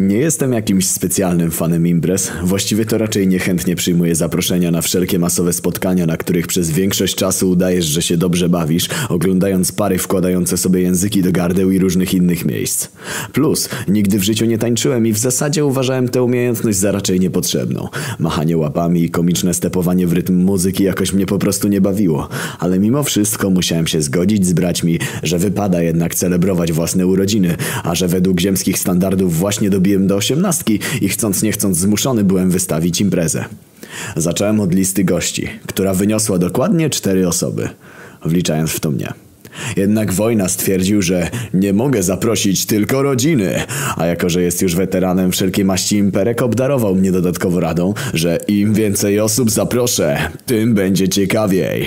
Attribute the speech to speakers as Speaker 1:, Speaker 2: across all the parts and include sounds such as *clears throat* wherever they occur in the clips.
Speaker 1: Nie jestem jakimś specjalnym fanem imprez. Właściwie to raczej niechętnie przyjmuję zaproszenia na wszelkie masowe spotkania, na których przez większość czasu udajesz, że się dobrze bawisz, oglądając pary wkładające sobie języki do gardeł i różnych innych miejsc. Plus, nigdy w życiu nie tańczyłem i w zasadzie uważałem tę umiejętność za raczej niepotrzebną. Machanie łapami i komiczne stepowanie w rytm muzyki jakoś mnie po prostu nie bawiło. Ale mimo wszystko musiałem się zgodzić z braćmi, że wypada jednak celebrować własne urodziny, a że według ziemskich standardów właśnie dobiłem do osiemnastki i chcąc nie chcąc zmuszony byłem wystawić imprezę. Zacząłem od listy gości, która wyniosła dokładnie cztery osoby, wliczając w to mnie. Jednak wojna stwierdził, że nie mogę zaprosić tylko rodziny, a jako że jest już weteranem wszelkiej maści imperek, obdarował mnie dodatkowo radą, że im więcej osób zaproszę, tym będzie ciekawiej.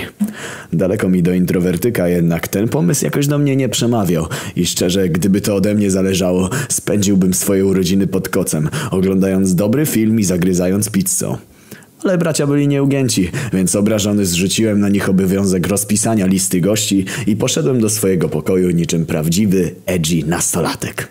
Speaker 1: Daleko mi do introwertyka, jednak ten pomysł jakoś do mnie nie przemawiał i szczerze, gdyby to ode mnie zależało, spędziłbym swoje urodziny pod kocem, oglądając dobry film i zagryzając pizzą. Ale bracia byli nieugięci, więc obrażony zrzuciłem na nich obowiązek rozpisania listy gości i poszedłem do swojego pokoju niczym prawdziwy, edgy nastolatek.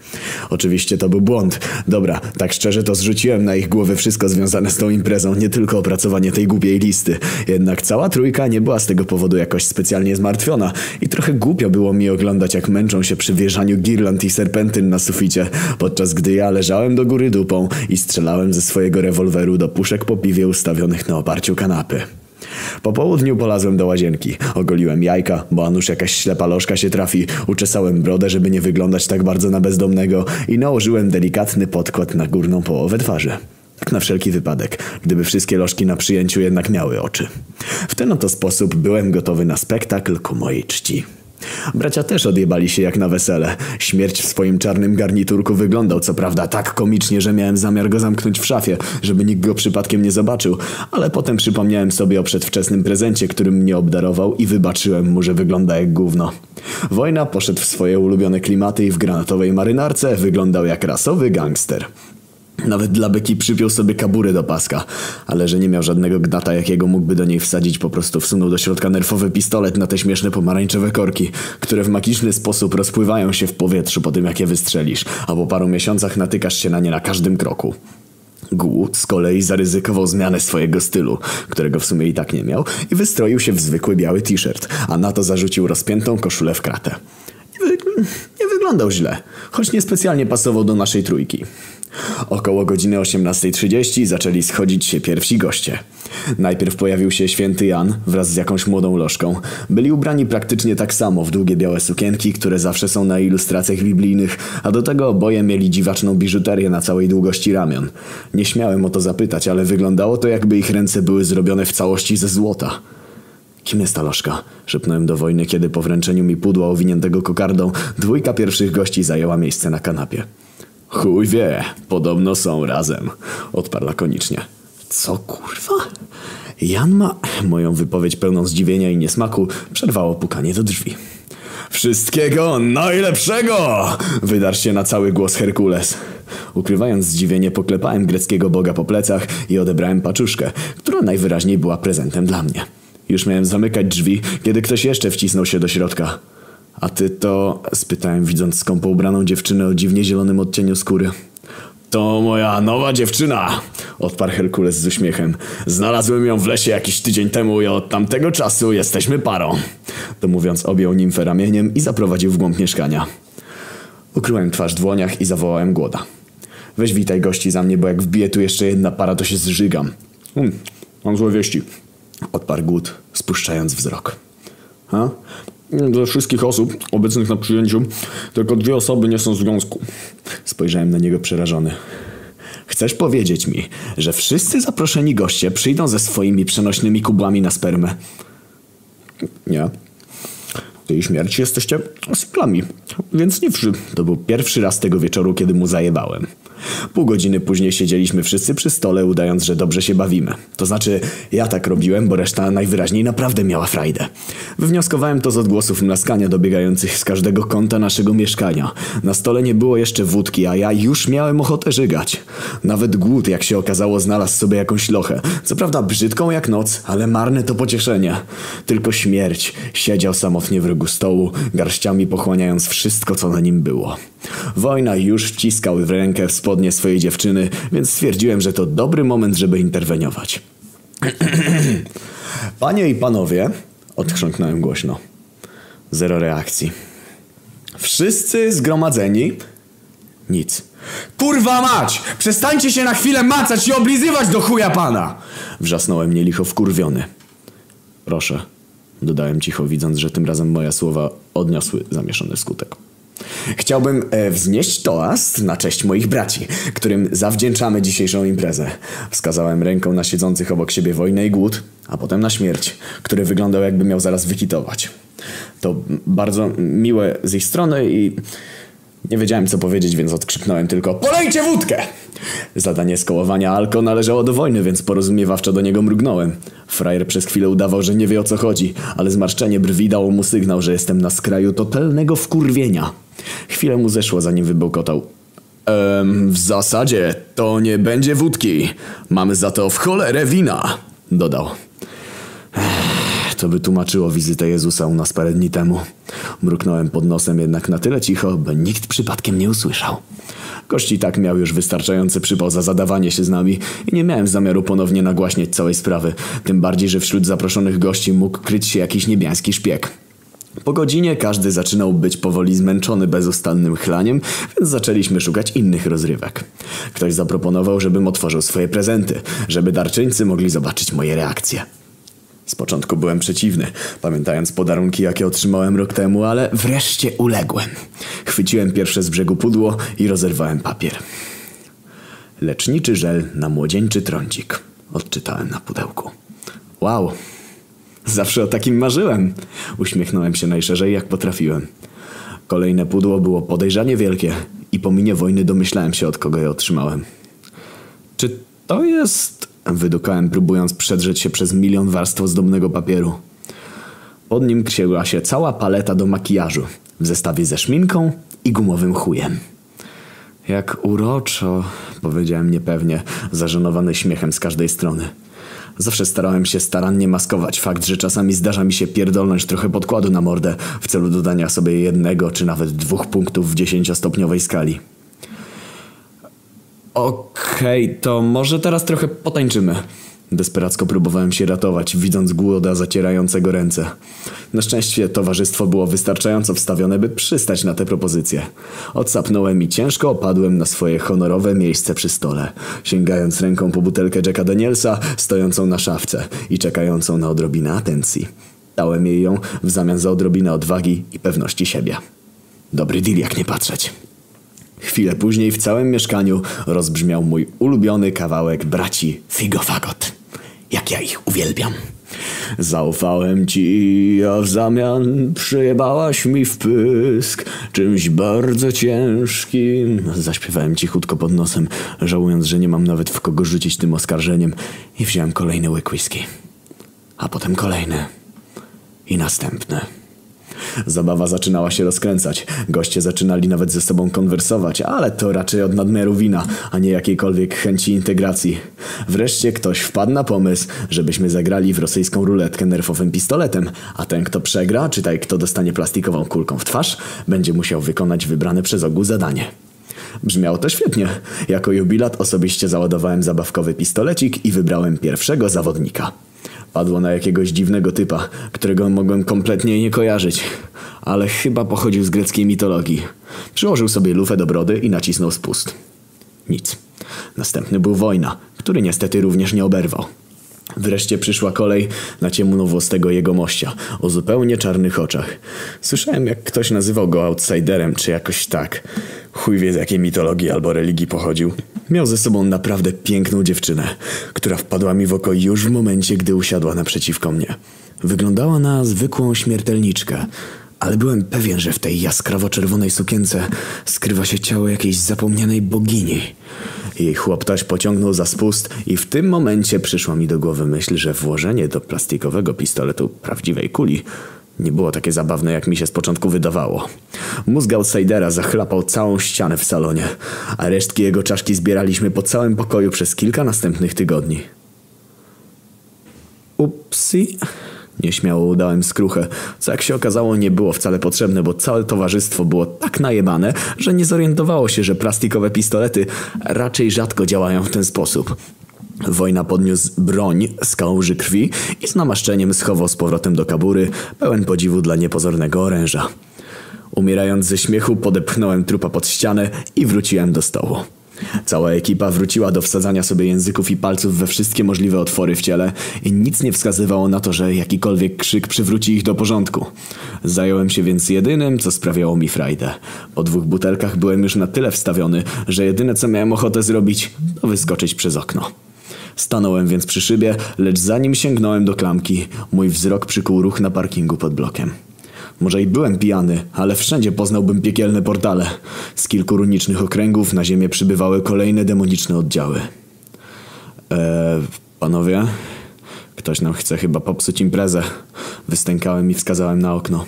Speaker 1: Oczywiście to był błąd. Dobra, tak szczerze to zrzuciłem na ich głowy wszystko związane z tą imprezą, nie tylko opracowanie tej głupiej listy. Jednak cała trójka nie była z tego powodu jakoś specjalnie zmartwiona i trochę głupio było mi oglądać jak męczą się przy wieżaniu girland i serpentyn na suficie, podczas gdy ja leżałem do góry dupą i strzelałem ze swojego rewolweru do puszek po piwie ustawionych na oparciu kanapy. Po południu polazłem do łazienki. Ogoliłem jajka, bo a nuż jakaś ślepa lożka się trafi. Uczesałem brodę, żeby nie wyglądać tak bardzo na bezdomnego i nałożyłem delikatny podkład na górną połowę twarzy. Tak na wszelki wypadek, gdyby wszystkie lożki na przyjęciu jednak miały oczy. W ten oto sposób byłem gotowy na spektakl ku mojej czci. Bracia też odjebali się jak na wesele. Śmierć w swoim czarnym garniturku wyglądał co prawda tak komicznie, że miałem zamiar go zamknąć w szafie, żeby nikt go przypadkiem nie zobaczył, ale potem przypomniałem sobie o przedwczesnym prezencie, którym mnie obdarował i wybaczyłem mu, że wygląda jak gówno. Wojna poszedł w swoje ulubione klimaty i w granatowej marynarce wyglądał jak rasowy gangster. Nawet dla Beki przypiął sobie kaburę do paska, ale że nie miał żadnego gnata, jakiego mógłby do niej wsadzić, po prostu wsunął do środka nerfowy pistolet na te śmieszne pomarańczowe korki, które w magiczny sposób rozpływają się w powietrzu po tym, jak je wystrzelisz, a po paru miesiącach natykasz się na nie na każdym kroku. Głód z kolei zaryzykował zmianę swojego stylu, którego w sumie i tak nie miał, i wystroił się w zwykły biały t-shirt, a na to zarzucił rozpiętą koszulę w kratę. Nie, nie wyglądał źle, choć niespecjalnie pasował do naszej trójki. Około godziny 18.30 zaczęli schodzić się pierwsi goście. Najpierw pojawił się święty Jan wraz z jakąś młodą lożką. Byli ubrani praktycznie tak samo w długie białe sukienki, które zawsze są na ilustracjach biblijnych, a do tego oboje mieli dziwaczną biżuterię na całej długości ramion. Nie śmiałem o to zapytać, ale wyglądało to jakby ich ręce były zrobione w całości ze złota. Kim jest ta lożka? Szepnąłem do wojny, kiedy po wręczeniu mi pudła owiniętego kokardą dwójka pierwszych gości zajęła miejsce na kanapie. Chuj wie, podobno są razem, odparł lakonicznie. Co kurwa? Jan ma... Moją wypowiedź pełną zdziwienia i niesmaku przerwało pukanie do drzwi. Wszystkiego najlepszego! Wydarł się na cały głos Herkules. Ukrywając zdziwienie, poklepałem greckiego boga po plecach i odebrałem paczuszkę, która najwyraźniej była prezentem dla mnie. Już miałem zamykać drzwi, kiedy ktoś jeszcze wcisnął się do środka. A ty to... spytałem widząc skąpo ubraną dziewczynę o dziwnie zielonym odcieniu skóry. To moja nowa dziewczyna, odparł Herkules z uśmiechem. Znalazłem ją w lesie jakiś tydzień temu i od tamtego czasu jesteśmy parą. To mówiąc objął nimfę ramieniem i zaprowadził w głąb mieszkania. Ukryłem twarz w dłoniach i zawołałem głoda. Weź witaj gości za mnie, bo jak wbije tu jeszcze jedna para, to się zżygam. Hmm, mam złe wieści. Odparł głód, spuszczając wzrok. Ha? Ze wszystkich osób obecnych na przyjęciu tylko dwie osoby nie są w związku. Spojrzałem na niego przerażony. Chcesz powiedzieć mi, że wszyscy zaproszeni goście przyjdą ze swoimi przenośnymi kubłami na spermę? Nie. Ty i śmierć jesteście syklami, więc nie wszy. To był pierwszy raz tego wieczoru, kiedy mu zajebałem. Pół godziny później siedzieliśmy wszyscy przy stole, udając, że dobrze się bawimy. To znaczy, ja tak robiłem, bo reszta najwyraźniej naprawdę miała frajdę. Wywnioskowałem to z odgłosów mlaskania dobiegających z każdego kąta naszego mieszkania. Na stole nie było jeszcze wódki, a ja już miałem ochotę żygać. Nawet głód, jak się okazało, znalazł sobie jakąś lochę. Co prawda brzydką jak noc, ale marne to pocieszenie. Tylko śmierć siedział samotnie w rogu stołu, garściami pochłaniając wszystko, co na nim było. Wojna już wciskał w rękę w spodnie swojej dziewczyny, więc stwierdziłem, że to dobry moment, żeby interweniować. *clears throat* Panie i panowie, odchrząknąłem głośno. Zero reakcji. Wszyscy zgromadzeni? Nic. Kurwa mać! Przestańcie się na chwilę macać i oblizywać do chuja pana! Wrzasnąłem nielicho wkurwiony. Proszę, dodałem cicho, widząc, że tym razem moje słowa odniosły zamieszany skutek. Chciałbym e, wznieść toast na cześć moich braci, którym zawdzięczamy dzisiejszą imprezę. Wskazałem ręką na siedzących obok siebie wojnę i głód, a potem na śmierć, który wyglądał jakby miał zaraz wykitować. To bardzo miłe z ich strony i nie wiedziałem co powiedzieć, więc odkrzyknąłem tylko Polejcie wódkę! Zadanie skołowania Alko należało do wojny, więc porozumiewawczo do niego mrugnąłem. Frajer przez chwilę udawał, że nie wie o co chodzi, ale zmarszczenie brwi dało mu sygnał, że jestem na skraju totalnego wkurwienia. Chwilę mu zeszło, zanim wybełkotał. Ehm, w zasadzie to nie będzie wódki. Mamy za to w cholerę wina, dodał. To by tłumaczyło wizytę Jezusa u nas parę dni temu. Mruknąłem pod nosem jednak na tyle cicho, by nikt przypadkiem nie usłyszał. Gość i tak miał już wystarczający przypał za zadawanie się z nami i nie miałem zamiaru ponownie nagłaśniać całej sprawy. Tym bardziej, że wśród zaproszonych gości mógł kryć się jakiś niebiański szpieg. Po godzinie każdy zaczynał być powoli zmęczony bezustannym chlaniem, więc zaczęliśmy szukać innych rozrywek. Ktoś zaproponował, żebym otworzył swoje prezenty, żeby darczyńcy mogli zobaczyć moje reakcje. Z początku byłem przeciwny, pamiętając podarunki, jakie otrzymałem rok temu, ale wreszcie uległem. Chwyciłem pierwsze z brzegu pudło i rozerwałem papier. Leczniczy żel na młodzieńczy trądzik. Odczytałem na pudełku. Wow, zawsze o takim marzyłem. Uśmiechnąłem się najszerzej, jak potrafiłem. Kolejne pudło było podejrzanie wielkie i po minie wojny domyślałem się, od kogo je otrzymałem. Czy to jest Wydukałem, próbując przedrzeć się przez milion warstw ozdobnego papieru. Pod nim krzyła się cała paleta do makijażu, w zestawie ze szminką i gumowym chujem. Jak uroczo, powiedziałem niepewnie, zażenowany śmiechem z każdej strony. Zawsze starałem się starannie maskować fakt, że czasami zdarza mi się pierdolnąć trochę podkładu na mordę w celu dodania sobie jednego czy nawet dwóch punktów w dziesięciostopniowej skali. Okej, okay, to może teraz trochę potańczymy. Desperacko próbowałem się ratować, widząc głoda zacierającego ręce. Na szczęście towarzystwo było wystarczająco wstawione, by przystać na tę propozycję. Odsapnąłem i ciężko opadłem na swoje honorowe miejsce przy stole, sięgając ręką po butelkę Jacka Danielsa, stojącą na szafce i czekającą na odrobinę atencji. Dałem jej ją w zamian za odrobinę odwagi i pewności siebie. Dobry deal, jak nie patrzeć. Chwilę później w całym mieszkaniu rozbrzmiał mój ulubiony kawałek braci Figofagot. Jak ja ich uwielbiam. Zaufałem ci, a w zamian przyjebałaś mi w pysk czymś bardzo ciężkim. Zaśpiewałem cichutko pod nosem, żałując, że nie mam nawet w kogo rzucić tym oskarżeniem i wziąłem kolejny łyk whisky. A potem kolejny. I następny. Zabawa zaczynała się rozkręcać. Goście zaczynali nawet ze sobą konwersować, ale to raczej od nadmiaru wina, a nie jakiejkolwiek chęci integracji. Wreszcie ktoś wpadł na pomysł, żebyśmy zagrali w rosyjską ruletkę nerfowym pistoletem, a ten kto przegra, czytaj kto dostanie plastikową kulką w twarz, będzie musiał wykonać wybrane przez ogół zadanie. Brzmiało to świetnie. Jako jubilat osobiście załadowałem zabawkowy pistolecik i wybrałem pierwszego zawodnika. Padło na jakiegoś dziwnego typa, którego mogłem kompletnie nie kojarzyć, ale chyba pochodził z greckiej mitologii. Przyłożył sobie lufę do brody i nacisnął spust. Nic. Następny był wojna, który niestety również nie oberwał. Wreszcie przyszła kolej na ciemnowłosego jegomościa o zupełnie czarnych oczach. Słyszałem, jak ktoś nazywał go outsiderem, czy jakoś tak. Chuj wie z jakiej mitologii albo religii pochodził. Miał ze sobą naprawdę piękną dziewczynę, która wpadła mi w oko już w momencie, gdy usiadła naprzeciwko mnie. Wyglądała na zwykłą śmiertelniczkę, ale byłem pewien, że w tej jaskrawo-czerwonej sukience skrywa się ciało jakiejś zapomnianej bogini. Jej chłoptaś pociągnął za spust i w tym momencie przyszła mi do głowy myśl, że włożenie do plastikowego pistoletu prawdziwej kuli nie było takie zabawne, jak mi się z początku wydawało. Mózg outsidera zachlapał całą ścianę w salonie, a resztki jego czaszki zbieraliśmy po całym pokoju przez kilka następnych tygodni. Upsi, Nieśmiało udałem skruchę, co jak się okazało nie było wcale potrzebne, bo całe towarzystwo było tak najebane, że nie zorientowało się, że plastikowe pistolety raczej rzadko działają w ten sposób. Wojna podniósł broń z kałuży krwi i z namaszczeniem schował z powrotem do kabury, pełen podziwu dla niepozornego oręża. Umierając ze śmiechu podepchnąłem trupa pod ścianę i wróciłem do stołu. Cała ekipa wróciła do wsadzania sobie języków i palców we wszystkie możliwe otwory w ciele i nic nie wskazywało na to, że jakikolwiek krzyk przywróci ich do porządku. Zająłem się więc jedynym, co sprawiało mi frajdę. Po dwóch butelkach byłem już na tyle wstawiony, że jedyne co miałem ochotę zrobić, to wyskoczyć przez okno. Stanąłem więc przy szybie, lecz zanim sięgnąłem do klamki, mój wzrok przykuł ruch na parkingu pod blokiem. Może i byłem pijany, ale wszędzie poznałbym piekielne portale. Z kilku runicznych okręgów na ziemię przybywały kolejne demoniczne oddziały. Eee, panowie? Ktoś nam chce chyba popsuć imprezę. Wystękałem i wskazałem na okno.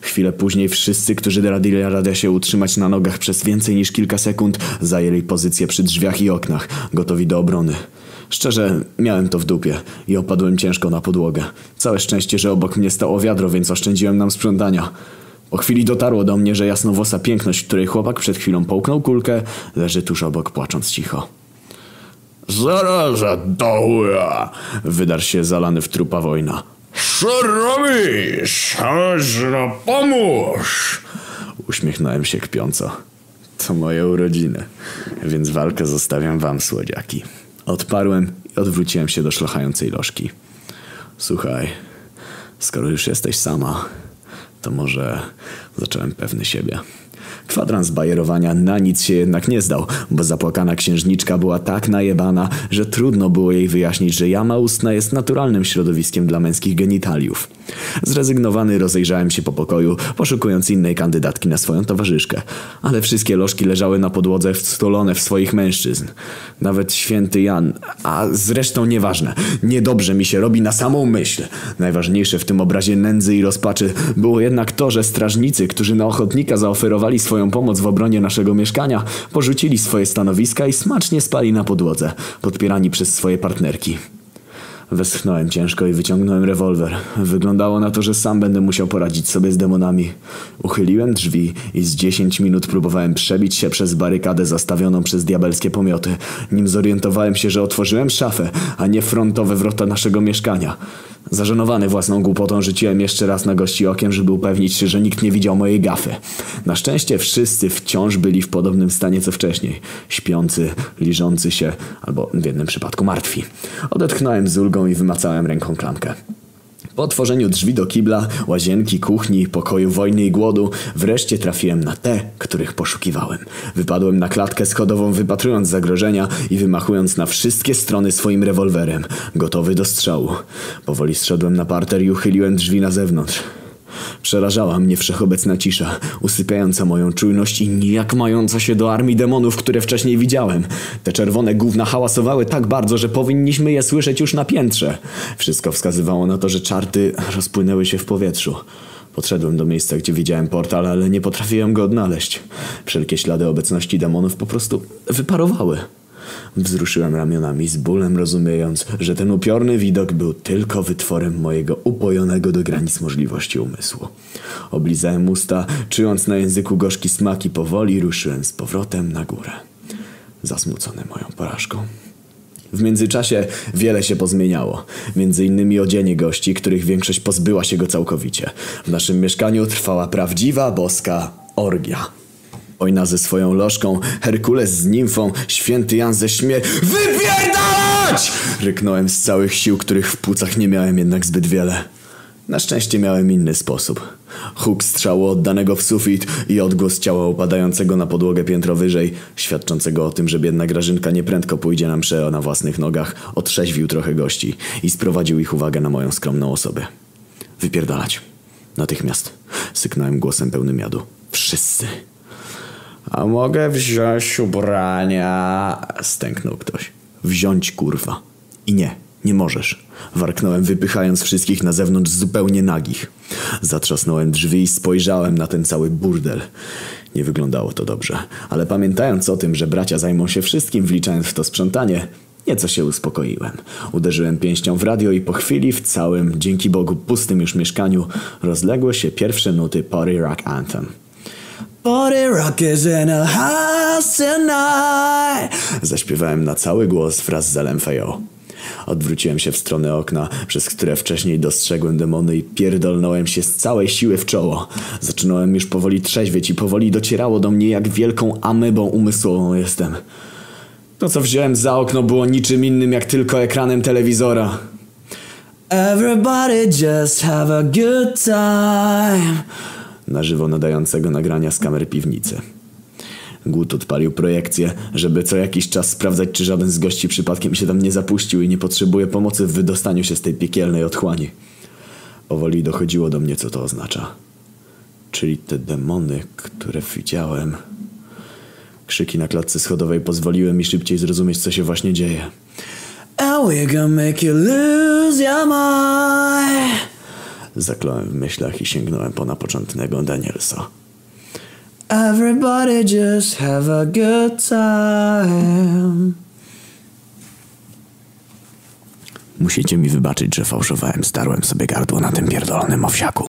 Speaker 1: Chwilę później wszyscy, którzy radili radę się utrzymać na nogach przez więcej niż kilka sekund, zajęli pozycję przy drzwiach i oknach, gotowi do obrony. Szczerze, miałem to w dupie i opadłem ciężko na podłogę. Całe szczęście, że obok mnie stało wiadro, więc oszczędziłem nam sprzątania. Po chwili dotarło do mnie, że jasnowłosa piękność, której chłopak przed chwilą połknął kulkę, leży tuż obok, płacząc cicho.
Speaker 2: Zaraza doła!
Speaker 1: Wydarł się zalany w trupa wojna.
Speaker 2: Co robisz? Chodź no pomóż!
Speaker 1: Uśmiechnąłem się kpiąco. To moje urodziny, więc walkę zostawiam wam, słodziaki. Odparłem i odwróciłem się do szlochającej lożki. Słuchaj, skoro już jesteś sama, to może zacząłem pewny siebie. Kwadrans bajerowania na nic się jednak nie zdał, bo zapłakana księżniczka była tak najebana, że trudno było jej wyjaśnić, że jama ustna jest naturalnym środowiskiem dla męskich genitaliów. Zrezygnowany rozejrzałem się po pokoju, poszukując innej kandydatki na swoją towarzyszkę. Ale wszystkie lożki leżały na podłodze wstulone w swoich mężczyzn. Nawet święty Jan, a zresztą nieważne. Niedobrze mi się robi na samą myśl. Najważniejsze w tym obrazie nędzy i rozpaczy było jednak to, że strażnicy, którzy na ochotnika zaoferowali swoją pomoc w obronie naszego mieszkania, porzucili swoje stanowiska i smacznie spali na podłodze, podpierani przez swoje partnerki. Westchnąłem ciężko i wyciągnąłem rewolwer. Wyglądało na to, że sam będę musiał poradzić sobie z demonami. Uchyliłem drzwi i z 10 minut próbowałem przebić się przez barykadę zastawioną przez diabelskie pomioty, nim zorientowałem się, że otworzyłem szafę, a nie frontowe wrota naszego mieszkania. Zażenowany własną głupotą rzuciłem jeszcze raz na gości okiem, żeby upewnić się, że nikt nie widział mojej gafy. Na szczęście wszyscy wciąż byli w podobnym stanie co wcześniej. Śpiący, liżący się, albo w jednym przypadku martwi. Odetchnąłem z ulgą i wymacałem ręką klamkę. Po otworzeniu drzwi do kibla, łazienki, kuchni, pokoju wojny i głodu, wreszcie trafiłem na te, których poszukiwałem. Wypadłem na klatkę schodową, wypatrując zagrożenia i wymachując na wszystkie strony swoim rewolwerem, gotowy do strzału. Powoli zszedłem na parter i uchyliłem drzwi na zewnątrz. Przerażała mnie wszechobecna cisza, usypiająca moją czujność i nijak mająca się do armii demonów, które wcześniej widziałem. Te czerwone gówna hałasowały tak bardzo, że powinniśmy je słyszeć już na piętrze. Wszystko wskazywało na to, że czarty rozpłynęły się w powietrzu. Podszedłem do miejsca, gdzie widziałem portal, ale nie potrafiłem go odnaleźć. Wszelkie ślady obecności demonów po prostu wyparowały. Wzruszyłem ramionami z bólem, rozumiejąc, że ten upiorny widok był tylko wytworem mojego upojonego do granic możliwości umysłu. Oblizałem usta, czując na języku gorzki smak i powoli ruszyłem z powrotem na górę. Zasmucony moją porażką. W międzyczasie wiele się pozmieniało. Między innymi odzienie gości, których większość pozbyła się go całkowicie. W naszym mieszkaniu trwała prawdziwa boska orgia. Wojna ze swoją lożką, Herkules z nimfą, święty Jan ze śmier... WYPIERDALAĆ! Ryknąłem z całych sił, których w płucach nie miałem jednak zbyt wiele. Na szczęście miałem inny sposób. Huk strzału oddanego w sufit i odgłos ciała upadającego na podłogę piętro wyżej, świadczącego o tym, że biedna Grażynka nieprędko pójdzie na mszę na własnych nogach, otrzeźwił trochę gości i sprowadził ich uwagę na moją skromną osobę. Wypierdalać. Natychmiast. Syknąłem głosem pełnym jadu. Wszyscy. A mogę wziąć ubrania? Stęknął ktoś. Wziąć kurwa. I nie, nie możesz. Warknąłem wypychając wszystkich na zewnątrz zupełnie nagich. Zatrzasnąłem drzwi i spojrzałem na ten cały burdel. Nie wyglądało to dobrze, ale pamiętając o tym, że bracia zajmą się wszystkim, wliczając w to sprzątanie, Nieco się uspokoiłem. Uderzyłem pięścią w radio i po chwili w całym, dzięki Bogu, pustym już mieszkaniu rozległy się pierwsze nuty Party Rock Anthem. Party rock is in a house tonight. Zaśpiewałem na cały głos wraz z LMFAO. Odwróciłem się w stronę okna, przez które wcześniej dostrzegłem demony i pierdolnąłem się z całej siły w czoło. Zaczynałem już powoli trzeźwieć i powoli docierało do mnie, jak wielką amebą umysłową jestem. To, co wziąłem za okno, było niczym innym, jak tylko ekranem telewizora. Everybody just have a good time. Na żywo nadającego nagrania z kamer piwnicy. Głód odpalił projekcję, żeby co jakiś czas sprawdzać, czy żaden z gości przypadkiem się tam nie zapuścił i nie potrzebuje pomocy w wydostaniu się z tej piekielnej otchłani. Powoli dochodziło do mnie, co to oznacza. Czyli te demony, które widziałem. Krzyki na klatce schodowej pozwoliły mi szybciej zrozumieć, co się właśnie dzieje. And we gonna make you lose your mind. Zakląłem w myślach i sięgnąłem po napoczątnego Danielsa. Everybody just have a good time. Musicie mi wybaczyć, że fałszowałem, starłem sobie gardło na tym pierdolonym owsiaku.